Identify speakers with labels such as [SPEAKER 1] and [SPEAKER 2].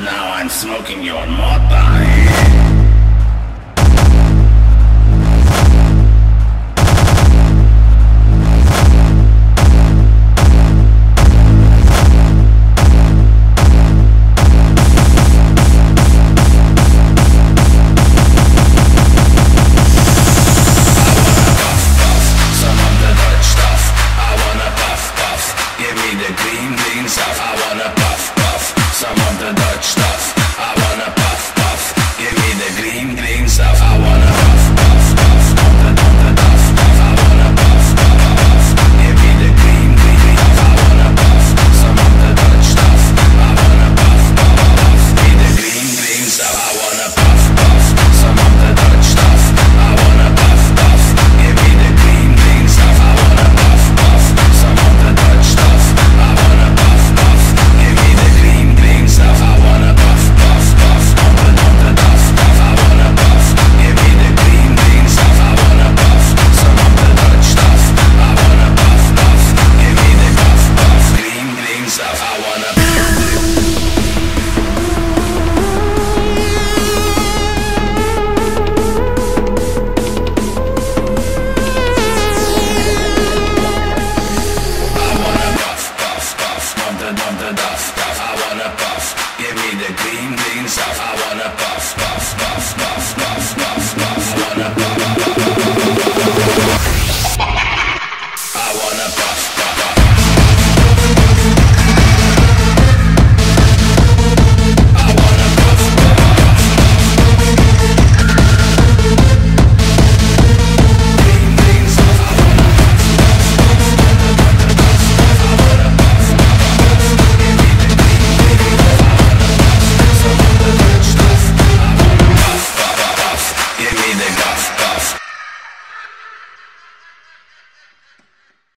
[SPEAKER 1] Now I'm smoking your mota. Stuff.